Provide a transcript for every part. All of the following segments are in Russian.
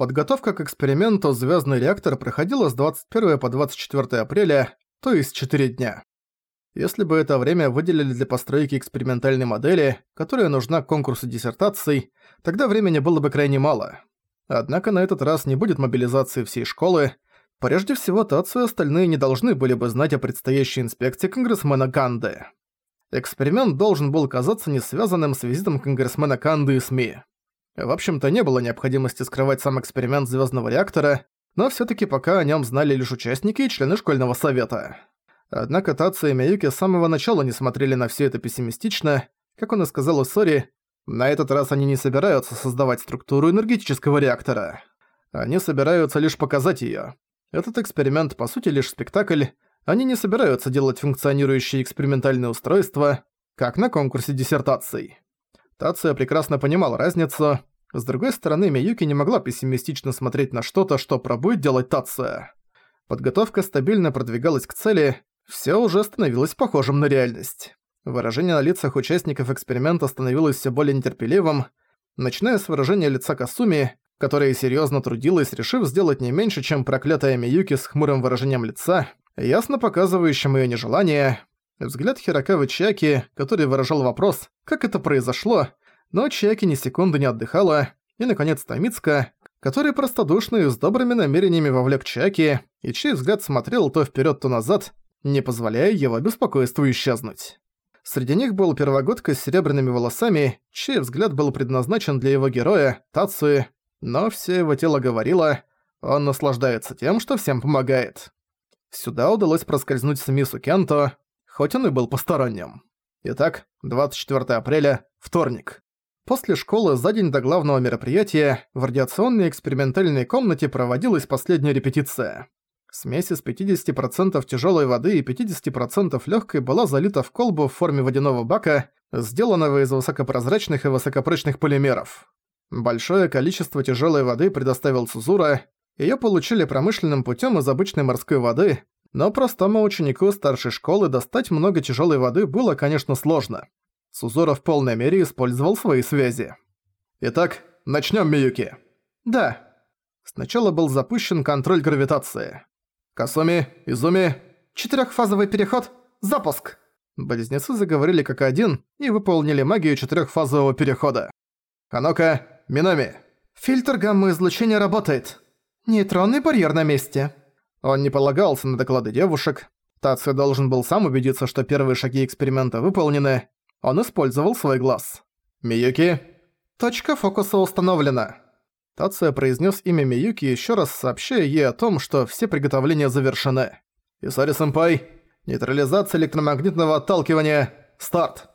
Подготовка к эксперименту «Звездный реактор» проходила с 21 по 24 апреля, то есть 4 дня. Если бы это время выделили для постройки экспериментальной модели, которая нужна к конкурсу диссертаций, тогда времени было бы крайне мало. Однако на этот раз не будет мобилизации всей школы. Прежде всего, Тацу и остальные не должны были бы знать о предстоящей инспекции конгрессмена Канды. Эксперимент должен был казаться не связанным с визитом конгрессмена Канды и СМИ. В общем-то, не было необходимости скрывать сам эксперимент звездного реактора, но все таки пока о нем знали лишь участники и члены школьного совета. Однако Тацу и Миюки с самого начала не смотрели на все это пессимистично. Как он и сказал Усори, на этот раз они не собираются создавать структуру энергетического реактора. Они собираются лишь показать ее. Этот эксперимент по сути лишь спектакль, они не собираются делать функционирующие экспериментальные устройства, как на конкурсе диссертаций. Тация прекрасно понимал разницу. С другой стороны, Миюки не могла пессимистично смотреть на что-то, что пробует делать Тация. Подготовка стабильно продвигалась к цели, все уже становилось похожим на реальность. Выражение на лицах участников эксперимента становилось все более нетерпеливым, начиная с выражения лица Касуми, которая серьезно трудилась, решив сделать не меньше, чем проклятая Миюки с хмурым выражением лица, ясно показывающим ее нежелание, Взгляд Хирокавы Чаки, который выражал вопрос, как это произошло, но Чаки ни секунды не отдыхала, и, наконец, Тамицка, который простодушно и с добрыми намерениями вовлек Чаки, и чей взгляд смотрел то вперед, то назад, не позволяя его беспокойству исчезнуть. Среди них был первогодка с серебряными волосами, чей взгляд был предназначен для его героя, Тацуи, но все его тело говорило, он наслаждается тем, что всем помогает. Сюда удалось проскользнуть с Мису Кенто, хоть он и был посторонним. Итак, 24 апреля, вторник. После школы за день до главного мероприятия в радиационной экспериментальной комнате проводилась последняя репетиция. Смесь из 50% тяжелой воды и 50% легкой была залита в колбу в форме водяного бака, сделанного из высокопрозрачных и высокопрочных полимеров. Большое количество тяжелой воды предоставил Сузура, ее получили промышленным путем из обычной морской воды, но простому ученику старшей школы достать много тяжелой воды было, конечно, сложно. Сузура в полной мере использовал свои связи. «Итак, начнем, Миюки». «Да». Сначала был запущен контроль гравитации. «Касуми, Изуми...» «Четырёхфазовый переход. Запуск!» Близнецы заговорили как один и выполнили магию четырёхфазового перехода. «Ханока, Минами...» «Фильтр гамма-излучения работает. Нейтронный барьер на месте». Он не полагался на доклады девушек. Тацию должен был сам убедиться, что первые шаги эксперимента выполнены. Он использовал свой глаз. «Миюки?» «Точка фокуса установлена». Тация произнес имя Миюки еще раз сообщая ей о том, что все приготовления завершены. «Исари-сэмпай, нейтрализация электромагнитного отталкивания, старт!»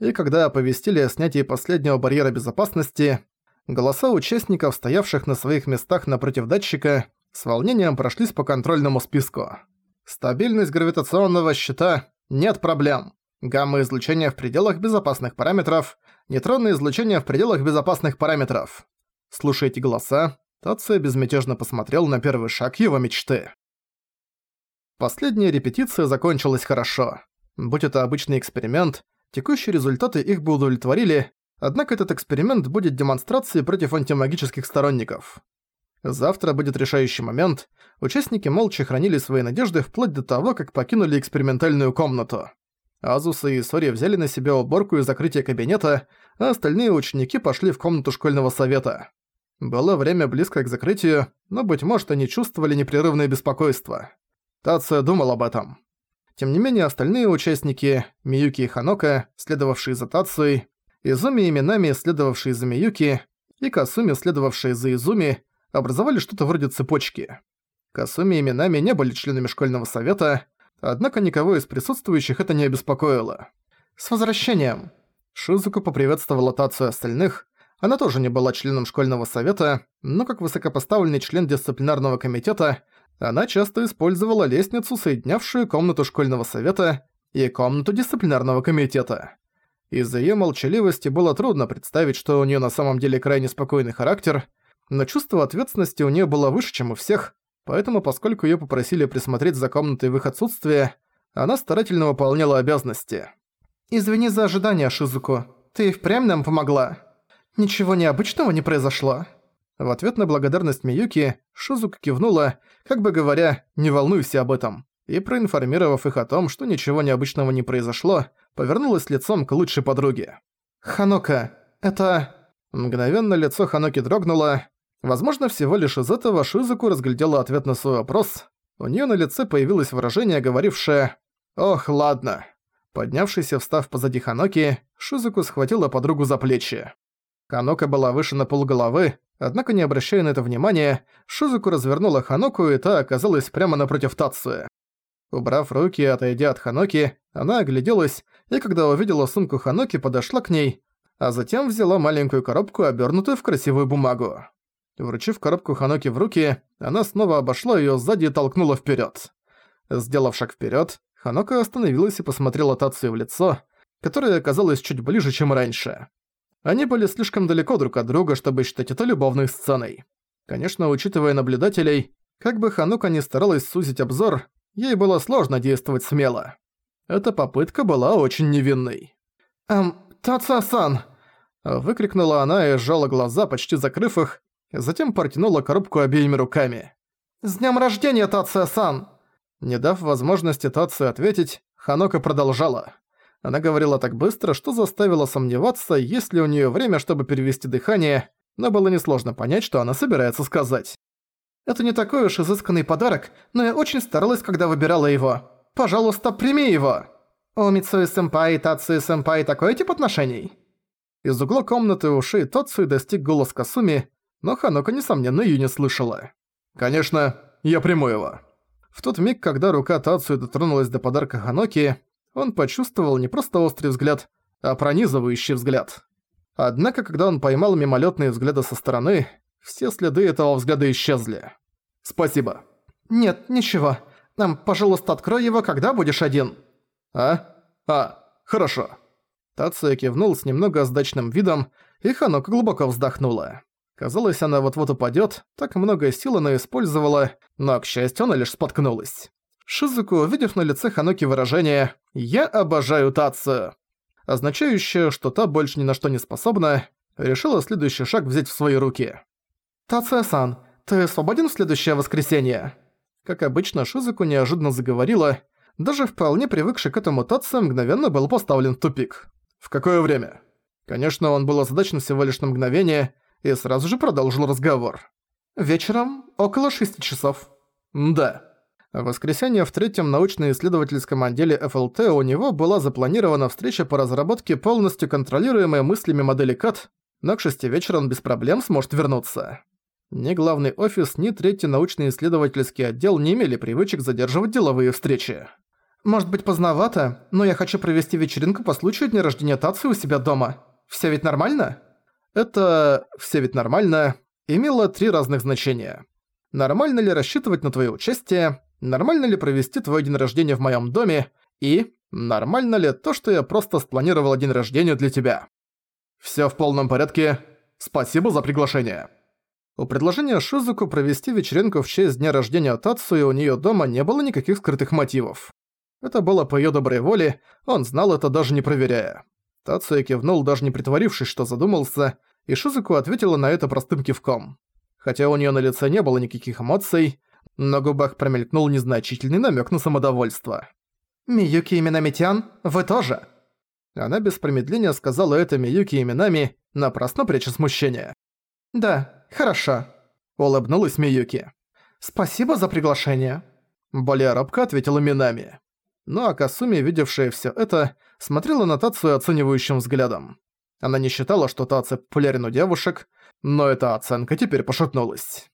И когда оповестили о снятии последнего барьера безопасности, голоса участников, стоявших на своих местах напротив датчика, с волнением прошлись по контрольному списку. Стабильность гравитационного щита – нет проблем. Гамма-излучение в пределах безопасных параметров, нейтронное излучение в пределах безопасных параметров. Слушайте голоса, Тация безмятежно посмотрел на первый шаг его мечты. Последняя репетиция закончилась хорошо. Будь это обычный эксперимент, текущие результаты их бы удовлетворили, однако этот эксперимент будет демонстрацией против антимагических сторонников. Завтра будет решающий момент. Участники молча хранили свои надежды вплоть до того, как покинули экспериментальную комнату. Азуса и Сори взяли на себя уборку и закрытие кабинета, а остальные ученики пошли в комнату школьного совета. Было время близко к закрытию, но, быть может, они чувствовали непрерывное беспокойство. Тация думал об этом. Тем не менее, остальные участники, Миюки и Ханока, следовавшие за Тацией, Изуми и Минами, следовавшие за Миюки, и Касуми, следовавшие за Изуми, образовали что-то вроде цепочки. Касуми и Минами не были членами школьного совета, однако никого из присутствующих это не обеспокоило. «С возвращением!» Шизуку поприветствовала Тацию остальных. Она тоже не была членом школьного совета, но как высокопоставленный член дисциплинарного комитета, она часто использовала лестницу, соединявшую комнату школьного совета и комнату дисциплинарного комитета. Из-за её молчаливости было трудно представить, что у неё на самом деле крайне спокойный характер, но чувство ответственности у нее было выше, чем у всех, поэтому поскольку ее попросили присмотреть за комнатой в их отсутствие, она старательно выполняла обязанности. «Извини за ожидание, Шизуку. Ты впрямь нам помогла. Ничего необычного не произошло?» В ответ на благодарность Миюки, Шизука кивнула, как бы говоря, «не волнуйся об этом», и, проинформировав их о том, что ничего необычного не произошло, повернулась лицом к лучшей подруге. «Ханока, это...» Мгновенно лицо Ханоки дрогнуло. Возможно, всего лишь из этого Шизуку разглядела ответ на свой вопрос. У неё на лице появилось выражение, говорившее «Ох, ладно». Поднявшийся, встав позади Ханоки, Шизуку схватила подругу за плечи. Ханока была выше на полголовы, однако не обращая на это внимания, Шизуку развернула Ханоку, и та оказалась прямо напротив Тацуя. Убрав руки и отойдя от Ханоки, она огляделась, и когда увидела сумку Ханоки, подошла к ней, а затем взяла маленькую коробку, обернутую в красивую бумагу. Вручив коробку Ханоки в руки, она снова обошла её сзади и толкнула вперёд. Сделав шаг вперёд, Ханока остановилась и посмотрела Тацию в лицо, которое оказалось чуть ближе, чем раньше. Они были слишком далеко друг от друга, чтобы считать это любовной сценой. Конечно, учитывая наблюдателей, как бы Ханока ни старалась сузить обзор, ей было сложно действовать смело. Эта попытка была очень невинной. «Эм, Таца-сан!» Выкрикнула она и сжала глаза, почти закрыв их, затем протянула коробку обеими руками. «С днём рождения, Тация-сан!» Не дав возможности Тацию ответить, Ханока продолжала. Она говорила так быстро, что заставила сомневаться, есть ли у неё время, чтобы перевести дыхание, но было несложно понять, что она собирается сказать. «Это не такой уж изысканный подарок, но я очень старалась, когда выбирала его. Пожалуйста, прими его!» «У Мицуи-сэмпай и Тацуи-сэмпай такой тип отношений?» Из угла комнаты ушей Тацуи достиг голос Касуми, но Ханока, несомненно, её не слышала. «Конечно, я приму его». В тот миг, когда рука Тацуи дотронулась до подарка Ханоки, он почувствовал не просто острый взгляд, а пронизывающий взгляд. Однако, когда он поймал мимолетные взгляды со стороны, все следы этого взгляда исчезли. «Спасибо». «Нет, ничего. Нам, пожалуйста, открой его, когда будешь один». «А? А, хорошо». Тация кивнул с немного сдачным видом, и Ханока глубоко вздохнула. Казалось, она вот-вот упадёт, так много сил она использовала, но, к счастью, она лишь споткнулась. Шизуку, увидев на лице Ханоки выражение «Я обожаю Тацию», означающее, что та больше ни на что не способна, решила следующий шаг взять в свои руки. «Тация-сан, ты свободен в следующее воскресенье?» Как обычно, Шизуку неожиданно заговорила, даже вполне привыкший к этому Татсо мгновенно был поставлен в тупик. В какое время? Конечно, он был озадачен всего лишь на мгновение и сразу же продолжил разговор. Вечером, около шести часов. Да. В воскресенье в третьем научно-исследовательском отделе ФЛТ у него была запланирована встреча по разработке полностью контролируемой мыслями модели КАТ, но к шести вечера он без проблем сможет вернуться. Ни главный офис, ни третий научно-исследовательский отдел не имели привычек задерживать деловые встречи. Может быть поздновато, но я хочу провести вечеринку по случаю дня рождения Тацию у себя дома. Все ведь нормально? Это «все ведь нормально» имело три разных значения. Нормально ли рассчитывать на твое участие, нормально ли провести твой день рождения в моем доме и нормально ли то, что я просто спланировал день рождения для тебя. Все в полном порядке. Спасибо за приглашение. У предложения Шизуку провести вечеринку в честь дня рождения Тацуи у нее дома не было никаких скрытых мотивов. Это было по её доброй воле, он знал это даже не проверяя. Тацуя кивнул, даже не притворившись, что задумался, и Шизуку ответила на это простым кивком. Хотя у неё на лице не было никаких эмоций, на губах промелькнул незначительный намёк на самодовольство. «Миюки Минамитян, вы тоже?» Она без промедления сказала это Миюки именами, напрасно пряча смущение. «Да, хорошо», — улыбнулась Миюки. «Спасибо за приглашение», — более робко ответила Минами но Акасуми, видевшая всё это, смотрела на Тацию оценивающим взглядом. Она не считала, что Тация популярен у девушек, но эта оценка теперь пошатнулась.